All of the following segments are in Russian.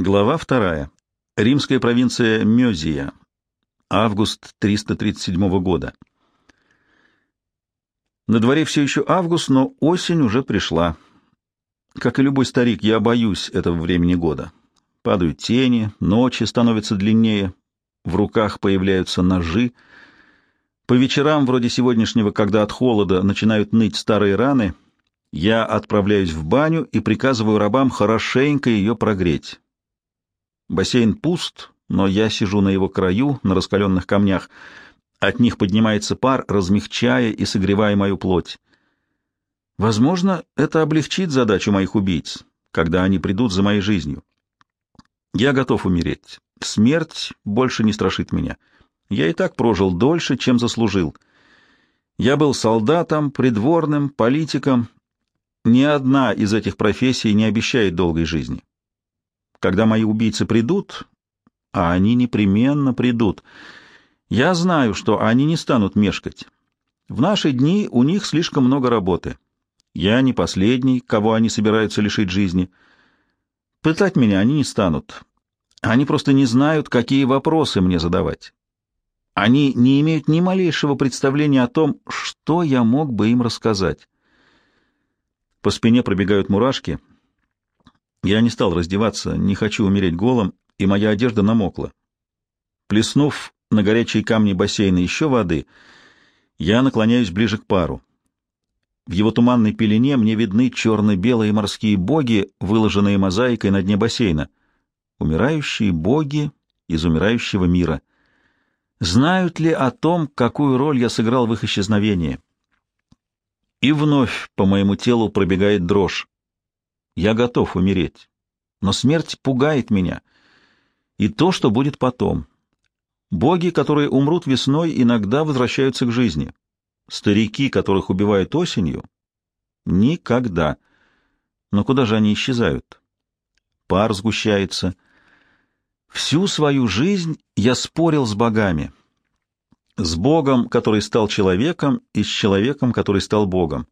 Глава вторая. Римская провинция Мезия. Август 337 года. На дворе все еще август, но осень уже пришла. Как и любой старик, я боюсь этого времени года. Падают тени, ночи становятся длиннее, в руках появляются ножи. По вечерам, вроде сегодняшнего, когда от холода начинают ныть старые раны, я отправляюсь в баню и приказываю рабам хорошенько ее прогреть. Бассейн пуст, но я сижу на его краю, на раскаленных камнях. От них поднимается пар, размягчая и согревая мою плоть. Возможно, это облегчит задачу моих убийц, когда они придут за моей жизнью. Я готов умереть. Смерть больше не страшит меня. Я и так прожил дольше, чем заслужил. Я был солдатом, придворным, политиком. Ни одна из этих профессий не обещает долгой жизни. Когда мои убийцы придут, а они непременно придут, я знаю, что они не станут мешкать. В наши дни у них слишком много работы. Я не последний, кого они собираются лишить жизни. Пытать меня они не станут. Они просто не знают, какие вопросы мне задавать. Они не имеют ни малейшего представления о том, что я мог бы им рассказать. По спине пробегают мурашки — я не стал раздеваться, не хочу умереть голым, и моя одежда намокла. Плеснув на горячие камни бассейна еще воды, я наклоняюсь ближе к пару. В его туманной пелене мне видны черно-белые морские боги, выложенные мозаикой на дне бассейна. Умирающие боги из умирающего мира. Знают ли о том, какую роль я сыграл в их исчезновении? И вновь по моему телу пробегает дрожь. Я готов умереть, но смерть пугает меня. И то, что будет потом. Боги, которые умрут весной, иногда возвращаются к жизни. Старики, которых убивают осенью, никогда. Но куда же они исчезают? Пар сгущается. Всю свою жизнь я спорил с богами. С Богом, который стал человеком, и с человеком, который стал Богом.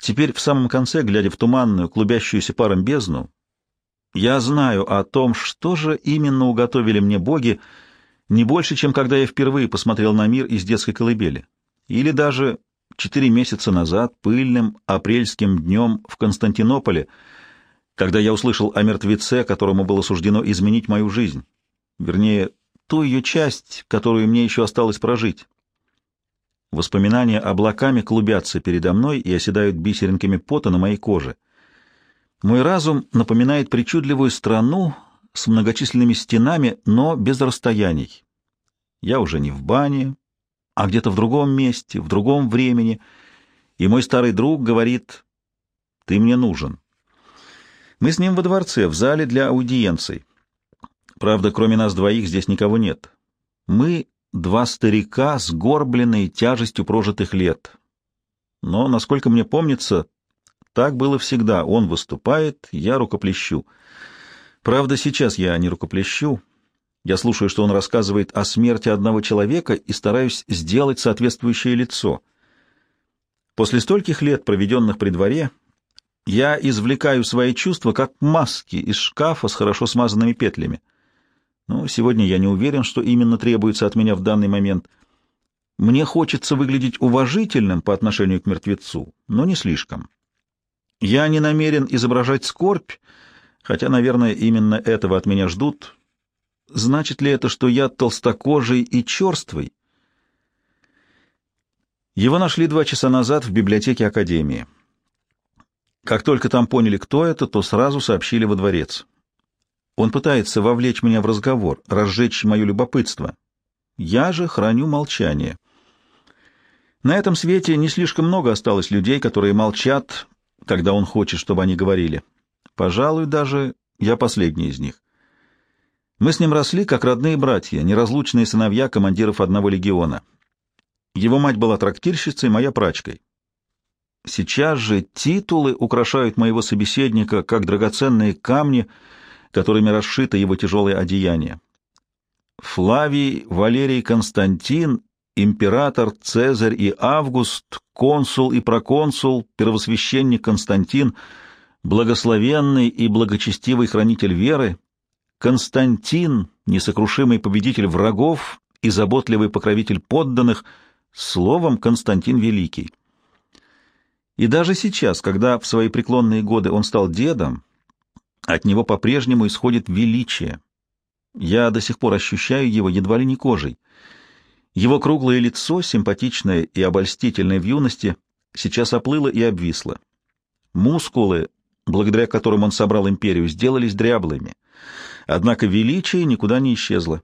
Теперь в самом конце, глядя в туманную, клубящуюся паром бездну, я знаю о том, что же именно уготовили мне боги, не больше, чем когда я впервые посмотрел на мир из детской колыбели. Или даже четыре месяца назад, пыльным апрельским днем в Константинополе, когда я услышал о мертвеце, которому было суждено изменить мою жизнь. Вернее, ту ее часть, которую мне еще осталось прожить. Воспоминания облаками клубятся передо мной и оседают бисеринками пота на моей коже. Мой разум напоминает причудливую страну с многочисленными стенами, но без расстояний. Я уже не в бане, а где-то в другом месте, в другом времени, и мой старый друг говорит, «Ты мне нужен». Мы с ним во дворце, в зале для аудиенций. Правда, кроме нас двоих здесь никого нет. Мы два старика, сгорбленные тяжестью прожитых лет. Но, насколько мне помнится, так было всегда. Он выступает, я рукоплещу. Правда, сейчас я не рукоплещу. Я слушаю, что он рассказывает о смерти одного человека и стараюсь сделать соответствующее лицо. После стольких лет, проведенных при дворе, я извлекаю свои чувства как маски из шкафа с хорошо смазанными петлями. Но сегодня я не уверен, что именно требуется от меня в данный момент. Мне хочется выглядеть уважительным по отношению к мертвецу, но не слишком. Я не намерен изображать скорбь, хотя, наверное, именно этого от меня ждут. Значит ли это, что я толстокожий и черствый? Его нашли два часа назад в библиотеке Академии. Как только там поняли, кто это, то сразу сообщили во дворец. Он пытается вовлечь меня в разговор, разжечь мое любопытство. Я же храню молчание. На этом свете не слишком много осталось людей, которые молчат, когда он хочет, чтобы они говорили. Пожалуй, даже я последний из них. Мы с ним росли, как родные братья, неразлучные сыновья командиров одного легиона. Его мать была трактирщицей, моя прачкой. Сейчас же титулы украшают моего собеседника, как драгоценные камни — которыми расшито его тяжелое одеяние. Флавий, Валерий Константин, император, Цезарь и Август, консул и проконсул, первосвященник Константин, благословенный и благочестивый хранитель веры, Константин, несокрушимый победитель врагов и заботливый покровитель подданных, словом, Константин Великий. И даже сейчас, когда в свои преклонные годы он стал дедом, от него по-прежнему исходит величие. Я до сих пор ощущаю его едва ли не кожей. Его круглое лицо, симпатичное и обольстительное в юности, сейчас оплыло и обвисло. Мускулы, благодаря которым он собрал империю, сделались дряблыми. Однако величие никуда не исчезло.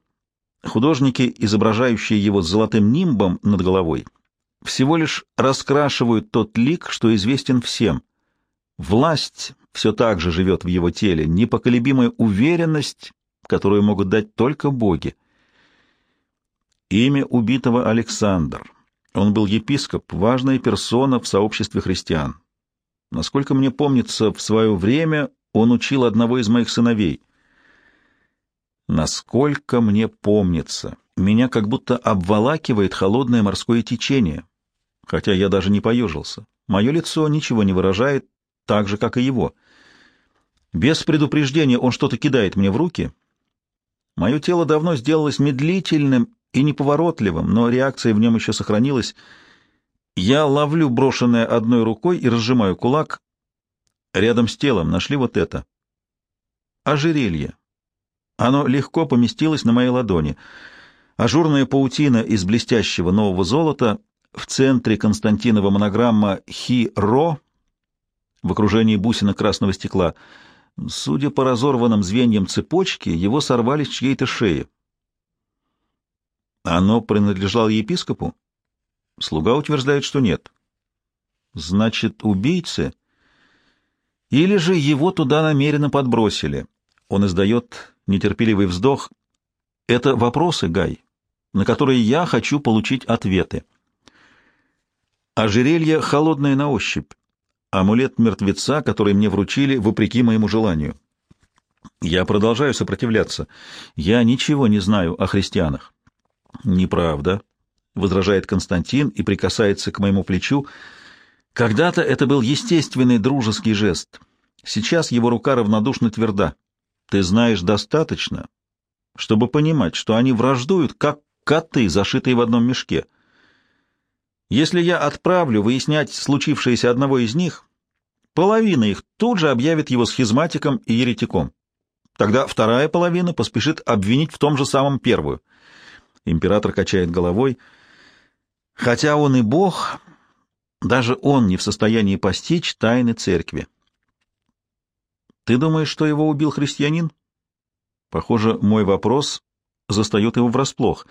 Художники, изображающие его с золотым нимбом над головой, всего лишь раскрашивают тот лик, что известен всем. Власть все так же живет в его теле, непоколебимая уверенность, которую могут дать только боги. Имя убитого Александр. Он был епископ, важная персона в сообществе христиан. Насколько мне помнится, в свое время он учил одного из моих сыновей. Насколько мне помнится, меня как будто обволакивает холодное морское течение, хотя я даже не поежился. Мое лицо ничего не выражает, так же, как и его. Без предупреждения он что-то кидает мне в руки. Мое тело давно сделалось медлительным и неповоротливым, но реакция в нем еще сохранилась. Я ловлю брошенное одной рукой и разжимаю кулак. Рядом с телом нашли вот это. Ожерелье. Оно легко поместилось на моей ладони. Ажурная паутина из блестящего нового золота в центре Константинова монограмма «Хи-Ро» в окружении бусинок красного стекла. Судя по разорванным звеньям цепочки, его сорвали с чьей-то шеи. Оно принадлежало епископу? Слуга утверждает, что нет. Значит, убийцы? Или же его туда намеренно подбросили? Он издает нетерпеливый вздох. Это вопросы, Гай, на которые я хочу получить ответы. Ожерелье холодное на ощупь. Амулет мертвеца, который мне вручили, вопреки моему желанию. Я продолжаю сопротивляться. Я ничего не знаю о христианах. Неправда, — возражает Константин и прикасается к моему плечу. Когда-то это был естественный дружеский жест. Сейчас его рука равнодушно тверда. Ты знаешь достаточно, чтобы понимать, что они враждуют, как коты, зашитые в одном мешке. — если я отправлю выяснять случившееся одного из них, половина их тут же объявит его схизматиком и еретиком. Тогда вторая половина поспешит обвинить в том же самом первую. Император качает головой. Хотя он и бог, даже он не в состоянии постичь тайны церкви. Ты думаешь, что его убил христианин? Похоже, мой вопрос застает его врасплох.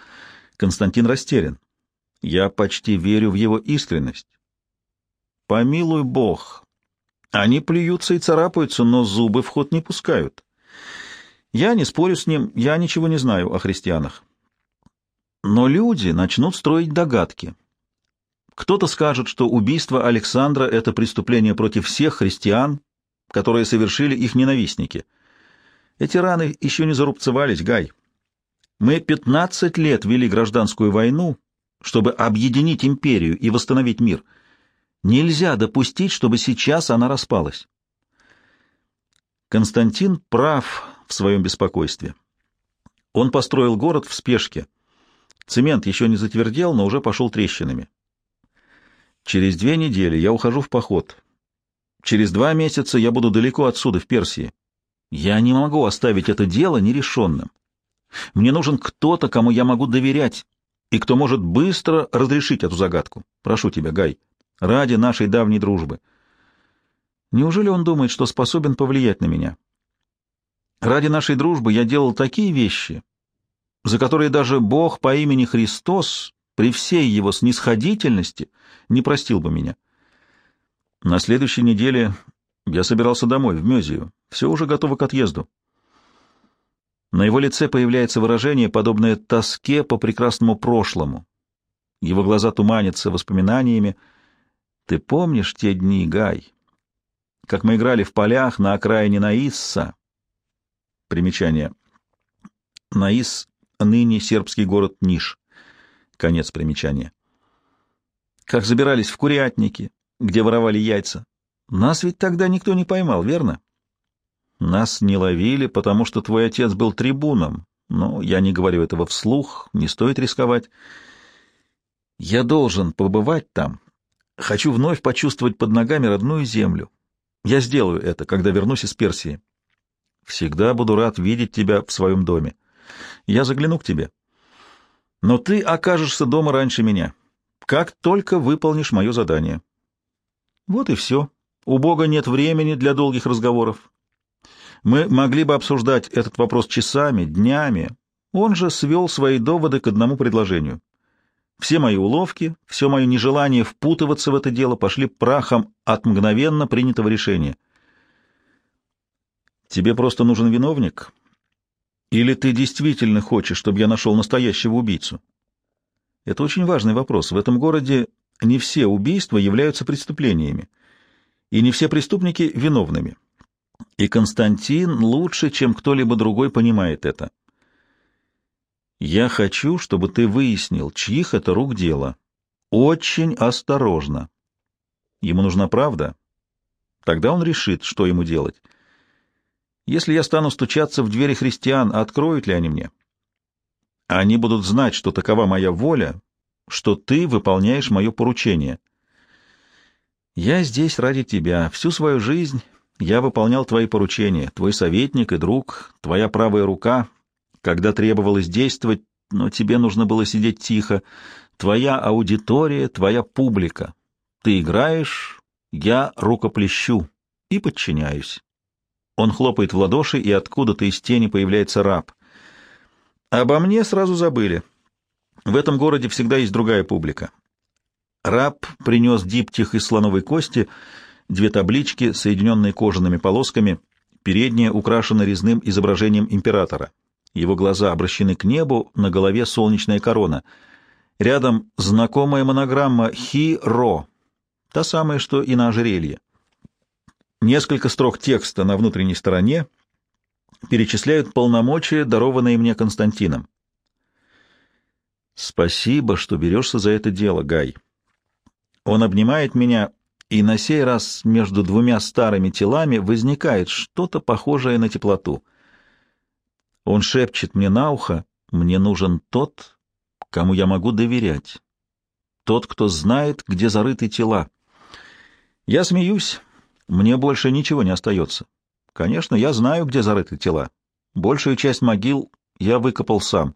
Константин растерян. Я почти верю в его искренность. Помилуй Бог. Они плюются и царапаются, но зубы в ход не пускают. Я не спорю с ним, я ничего не знаю о христианах. Но люди начнут строить догадки. Кто-то скажет, что убийство Александра — это преступление против всех христиан, которые совершили их ненавистники. Эти раны еще не зарубцевались, Гай. Мы пятнадцать лет вели гражданскую войну, чтобы объединить империю и восстановить мир. Нельзя допустить, чтобы сейчас она распалась. Константин прав в своем беспокойстве. Он построил город в спешке. Цемент еще не затвердел, но уже пошел трещинами. Через две недели я ухожу в поход. Через два месяца я буду далеко отсюда, в Персии. Я не могу оставить это дело нерешенным. Мне нужен кто-то, кому я могу доверять, и кто может быстро разрешить эту загадку. Прошу тебя, Гай, ради нашей давней дружбы. Неужели он думает, что способен повлиять на меня? Ради нашей дружбы я делал такие вещи, за которые даже Бог по имени Христос при всей его снисходительности не простил бы меня. На следующей неделе я собирался домой, в Мезию. Все уже готово к отъезду. На его лице появляется выражение, подобное тоске по прекрасному прошлому. Его глаза туманятся воспоминаниями. «Ты помнишь те дни, Гай? Как мы играли в полях на окраине Наисса?» Примечание. Наис — ныне сербский город Ниш. Конец примечания. Как забирались в курятники, где воровали яйца. Нас ведь тогда никто не поймал, верно? Нас не ловили, потому что твой отец был трибуном. Но я не говорю этого вслух, не стоит рисковать. Я должен побывать там. Хочу вновь почувствовать под ногами родную землю. Я сделаю это, когда вернусь из Персии. Всегда буду рад видеть тебя в своем доме. Я загляну к тебе. Но ты окажешься дома раньше меня, как только выполнишь мое задание. Вот и все. У Бога нет времени для долгих разговоров. Мы могли бы обсуждать этот вопрос часами, днями. Он же свел свои доводы к одному предложению. Все мои уловки, все мое нежелание впутываться в это дело пошли прахом от мгновенно принятого решения. Тебе просто нужен виновник? Или ты действительно хочешь, чтобы я нашел настоящего убийцу? Это очень важный вопрос. В этом городе не все убийства являются преступлениями, и не все преступники виновными. И Константин лучше, чем кто-либо другой, понимает это. Я хочу, чтобы ты выяснил, чьих это рук дело. Очень осторожно. Ему нужна правда. Тогда он решит, что ему делать. Если я стану стучаться в двери христиан, откроют ли они мне? Они будут знать, что такова моя воля, что ты выполняешь мое поручение. Я здесь ради тебя. Всю свою жизнь я выполнял твои поручения, твой советник и друг, твоя правая рука, когда требовалось действовать, но тебе нужно было сидеть тихо. Твоя аудитория, твоя публика. Ты играешь, я рукоплещу и подчиняюсь. Он хлопает в ладоши, и откуда-то из тени появляется раб. Обо мне сразу забыли. В этом городе всегда есть другая публика. Раб принес диптих из слоновой кости, две таблички, соединенные кожаными полосками, передняя украшена резным изображением императора. Его глаза обращены к небу, на голове солнечная корона. Рядом знакомая монограмма «Хи-Ро», та самая, что и на ожерелье. Несколько строк текста на внутренней стороне перечисляют полномочия, дарованные мне Константином. «Спасибо, что берешься за это дело, Гай». Он обнимает меня, и на сей раз между двумя старыми телами возникает что-то похожее на теплоту. Он шепчет мне на ухо, мне нужен тот, кому я могу доверять, тот, кто знает, где зарыты тела. Я смеюсь, мне больше ничего не остается. Конечно, я знаю, где зарыты тела. Большую часть могил я выкопал сам.